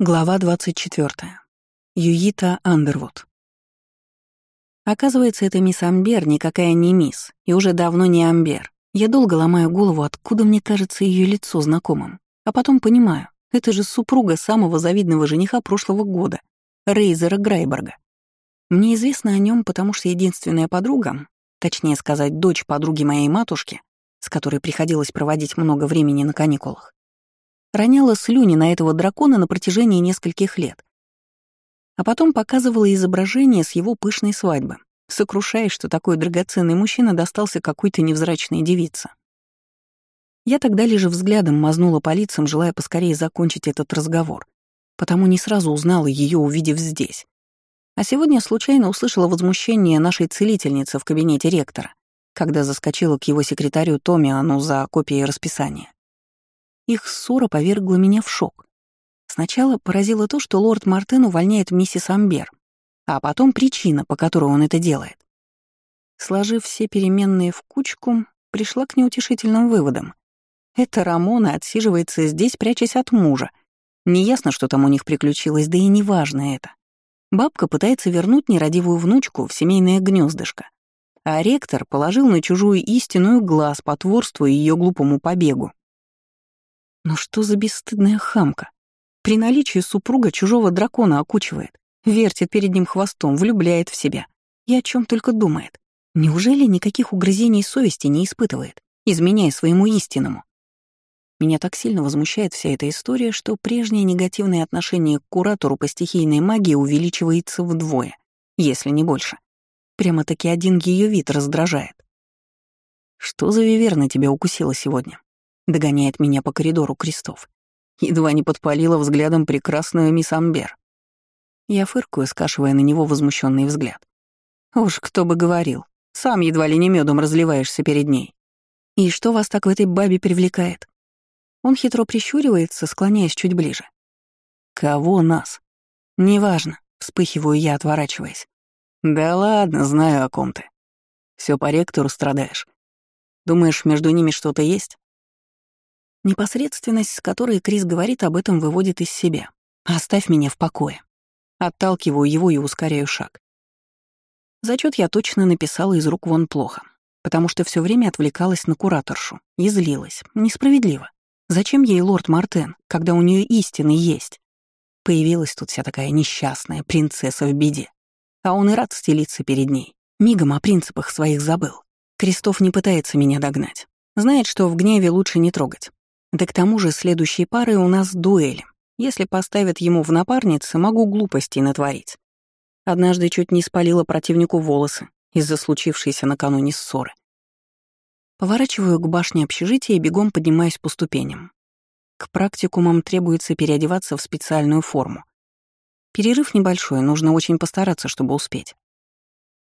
Глава 24. Юита Андервуд. Оказывается, это мисс Амбер никакая не мисс, и уже давно не Амбер. Я долго ломаю голову, откуда мне кажется ее лицо знакомым. А потом понимаю, это же супруга самого завидного жениха прошлого года, Рейзера Грайберга. Мне известно о нем, потому что единственная подруга, точнее сказать, дочь подруги моей матушки, с которой приходилось проводить много времени на каникулах, роняла слюни на этого дракона на протяжении нескольких лет. А потом показывала изображение с его пышной свадьбы, сокрушаясь, что такой драгоценный мужчина достался какой-то невзрачной девице. Я тогда лишь взглядом мазнула по лицам, желая поскорее закончить этот разговор, потому не сразу узнала ее, увидев здесь. А сегодня случайно услышала возмущение нашей целительницы в кабинете ректора, когда заскочила к его секретарю Томиану за копией расписания. Их ссора повергла меня в шок. Сначала поразило то, что лорд Мартен увольняет миссис Амбер, а потом причина, по которой он это делает. Сложив все переменные в кучку, пришла к неутешительным выводам. Эта Рамона отсиживается здесь, прячась от мужа. Неясно, что там у них приключилось, да и неважно это. Бабка пытается вернуть нерадивую внучку в семейное гнездышко, а ректор положил на чужую истинную глаз, потворствуя ее глупому побегу. Но что за бесстыдная хамка? При наличии супруга чужого дракона окучивает, вертит перед ним хвостом, влюбляет в себя. И о чем только думает. Неужели никаких угрызений совести не испытывает, изменяя своему истинному? Меня так сильно возмущает вся эта история, что прежнее негативное отношение к куратору по стихийной магии увеличивается вдвое, если не больше. Прямо-таки один ее вид раздражает. Что за виверна тебя укусила сегодня? Догоняет меня по коридору крестов. Едва не подпалила взглядом прекрасную мисс Амбер. Я фыркаю, скашивая на него возмущенный взгляд. Уж кто бы говорил, сам едва ли не медом разливаешься перед ней. И что вас так в этой бабе привлекает? Он хитро прищуривается, склоняясь чуть ближе. Кого нас? Неважно, вспыхиваю я, отворачиваясь. Да ладно, знаю, о ком ты. Все по ректору страдаешь. Думаешь, между ними что-то есть? Непосредственность, с которой Крис говорит об этом, выводит из себя. «Оставь меня в покое». Отталкиваю его и ускоряю шаг. Зачет я точно написала из рук вон плохо, потому что все время отвлекалась на кураторшу и злилась. Несправедливо. Зачем ей лорд Мартен, когда у нее истины есть? Появилась тут вся такая несчастная принцесса в беде. А он и рад стелиться перед ней. Мигом о принципах своих забыл. Крестов не пытается меня догнать. Знает, что в гневе лучше не трогать. Да к тому же следующей парой у нас дуэли. Если поставят ему в напарнице, могу глупостей натворить. Однажды чуть не спалила противнику волосы из-за случившейся накануне ссоры. Поворачиваю к башне общежития и бегом поднимаюсь по ступеням. К практикумам требуется переодеваться в специальную форму. Перерыв небольшой, нужно очень постараться, чтобы успеть.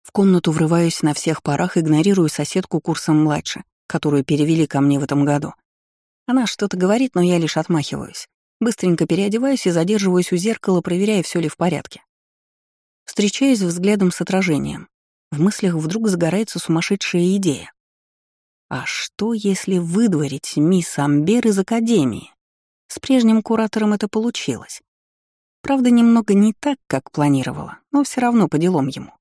В комнату врываюсь на всех парах, игнорирую соседку курсом младше, которую перевели ко мне в этом году. Она что-то говорит, но я лишь отмахиваюсь. Быстренько переодеваюсь и задерживаюсь у зеркала, проверяя, все ли в порядке. Встречаюсь взглядом с отражением. В мыслях вдруг загорается сумасшедшая идея. А что, если выдворить мисс Амбер из Академии? С прежним куратором это получилось. Правда, немного не так, как планировала, но все равно по делам ему.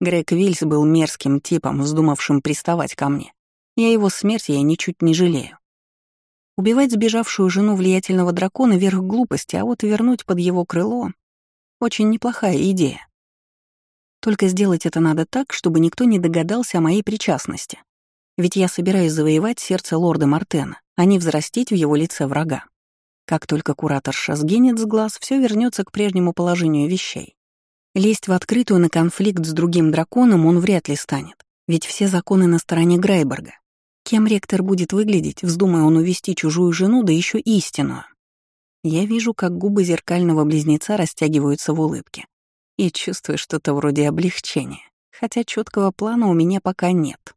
Грег Вильс был мерзким типом, вздумавшим приставать ко мне. Я его смерти я ничуть не жалею. Убивать сбежавшую жену влиятельного дракона — верх глупости, а вот вернуть под его крыло — очень неплохая идея. Только сделать это надо так, чтобы никто не догадался о моей причастности. Ведь я собираюсь завоевать сердце лорда Мартена, а не взрастить в его лице врага. Как только кураторша сгинет с глаз, все вернется к прежнему положению вещей. Лезть в открытую на конфликт с другим драконом он вряд ли станет, ведь все законы на стороне Грайберга. Кем ректор будет выглядеть, вздумая он увести чужую жену, да еще истинную? Я вижу, как губы зеркального близнеца растягиваются в улыбке. И чувствую что-то вроде облегчения, хотя четкого плана у меня пока нет.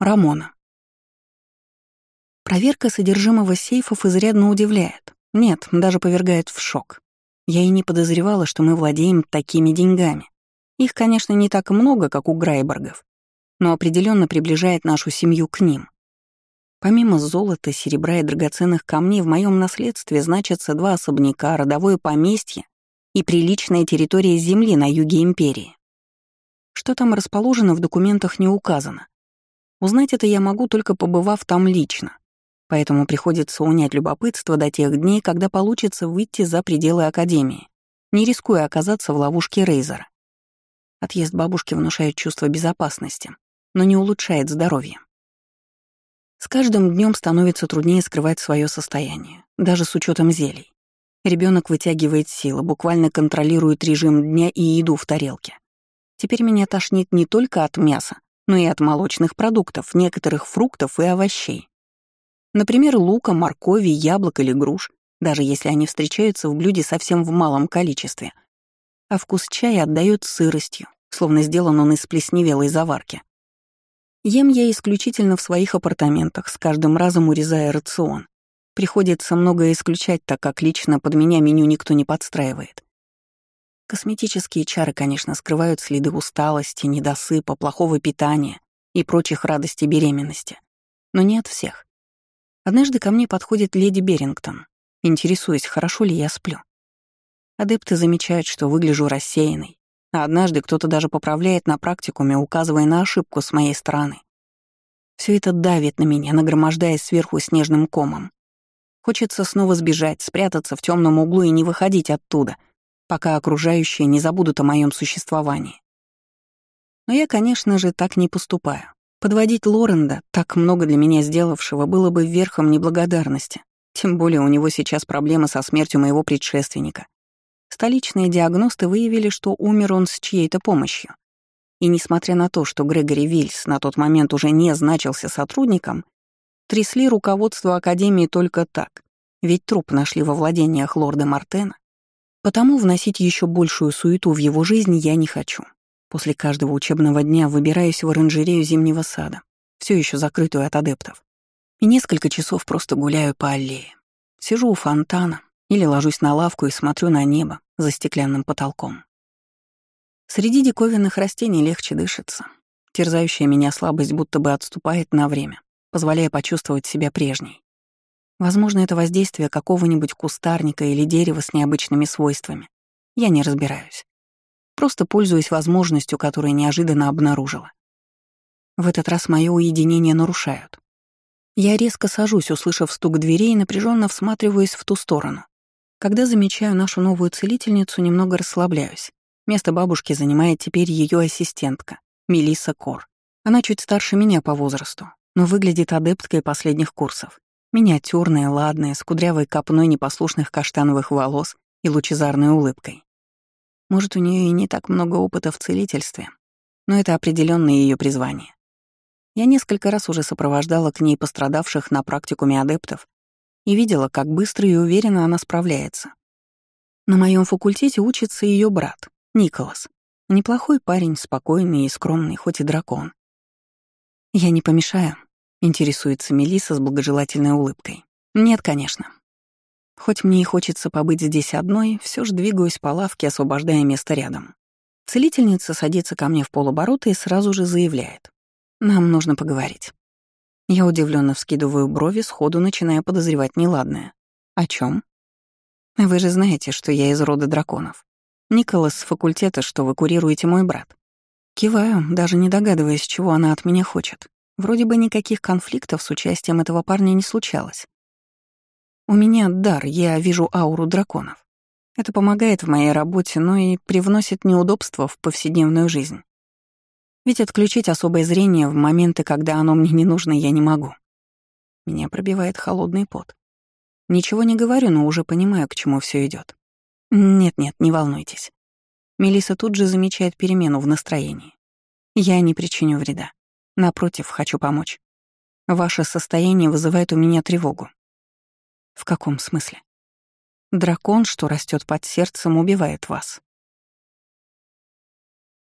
Рамона. Проверка содержимого сейфов изрядно удивляет. Нет, даже повергает в шок. Я и не подозревала, что мы владеем такими деньгами. Их, конечно, не так много, как у Грайбергов, но определенно приближает нашу семью к ним. Помимо золота, серебра и драгоценных камней в моем наследстве значатся два особняка, родовое поместье и приличная территория земли на юге империи. Что там расположено в документах не указано. Узнать это я могу, только побывав там лично. Поэтому приходится унять любопытство до тех дней, когда получится выйти за пределы Академии, не рискуя оказаться в ловушке Рейзера. Отъезд бабушки внушает чувство безопасности, но не улучшает здоровье. С каждым днем становится труднее скрывать свое состояние, даже с учетом зелий. Ребенок вытягивает силы, буквально контролирует режим дня и еду в тарелке. Теперь меня тошнит не только от мяса, но и от молочных продуктов, некоторых фруктов и овощей. Например, лука, моркови, яблок или груш, даже если они встречаются в блюде совсем в малом количестве. А вкус чая отдает сыростью, словно сделан он из плесневелой заварки. Ем я исключительно в своих апартаментах, с каждым разом урезая рацион. Приходится многое исключать, так как лично под меня меню никто не подстраивает. Косметические чары, конечно, скрывают следы усталости, недосыпа, плохого питания и прочих радостей беременности. Но не от всех. Однажды ко мне подходит леди Берингтон, интересуясь, хорошо ли я сплю. Адепты замечают, что выгляжу рассеянной, однажды кто-то даже поправляет на практикуме, указывая на ошибку с моей стороны. Все это давит на меня, нагромождаясь сверху снежным комом. Хочется снова сбежать, спрятаться в темном углу и не выходить оттуда, пока окружающие не забудут о моем существовании. Но я, конечно же, так не поступаю. Подводить Лоренда, так много для меня сделавшего, было бы верхом неблагодарности. Тем более у него сейчас проблемы со смертью моего предшественника. Столичные диагносты выявили, что умер он с чьей-то помощью. И несмотря на то, что Грегори Вильс на тот момент уже не значился сотрудником, Трясли руководство Академии только так, ведь труп нашли во владениях лорда Мартена. Потому вносить еще большую суету в его жизнь я не хочу. После каждого учебного дня выбираюсь в оранжерею зимнего сада, все еще закрытую от адептов, и несколько часов просто гуляю по аллее. Сижу у фонтана или ложусь на лавку и смотрю на небо за стеклянным потолком. Среди диковинных растений легче дышится. Терзающая меня слабость будто бы отступает на время, позволяя почувствовать себя прежней. Возможно, это воздействие какого-нибудь кустарника или дерева с необычными свойствами. Я не разбираюсь. Просто пользуюсь возможностью, которую неожиданно обнаружила. В этот раз мое уединение нарушают. Я резко сажусь, услышав стук дверей, и напряженно всматриваюсь в ту сторону. Когда замечаю нашу новую целительницу, немного расслабляюсь. Место бабушки занимает теперь ее ассистентка, Мелисса Кор. Она чуть старше меня по возрасту, но выглядит адепткой последних курсов. Миниатюрная, ладная, с кудрявой копной непослушных каштановых волос и лучезарной улыбкой. Может, у нее и не так много опыта в целительстве, но это определенно ее призвание. Я несколько раз уже сопровождала к ней пострадавших на практикуме адептов и видела, как быстро и уверенно она справляется. На моем факультете учится ее брат, Николас. Неплохой парень, спокойный и скромный, хоть и дракон. «Я не помешаю», — интересуется Мелиса с благожелательной улыбкой. «Нет, конечно». Хоть мне и хочется побыть здесь одной, все же двигаюсь по лавке, освобождая место рядом. Целительница садится ко мне в полоборота и сразу же заявляет. «Нам нужно поговорить». Я удивленно вскидываю брови, сходу начиная подозревать неладное. «О чем? «Вы же знаете, что я из рода драконов. Николас с факультета, что вы курируете мой брат. Киваю, даже не догадываясь, чего она от меня хочет. Вроде бы никаких конфликтов с участием этого парня не случалось. У меня дар, я вижу ауру драконов. Это помогает в моей работе, но и привносит неудобства в повседневную жизнь. Ведь отключить особое зрение в моменты, когда оно мне не нужно, я не могу. Меня пробивает холодный пот. Ничего не говорю, но уже понимаю, к чему все идет. Нет-нет, не волнуйтесь. Мелиса тут же замечает перемену в настроении. Я не причиню вреда. Напротив, хочу помочь. Ваше состояние вызывает у меня тревогу. В каком смысле? Дракон, что растет под сердцем, убивает вас.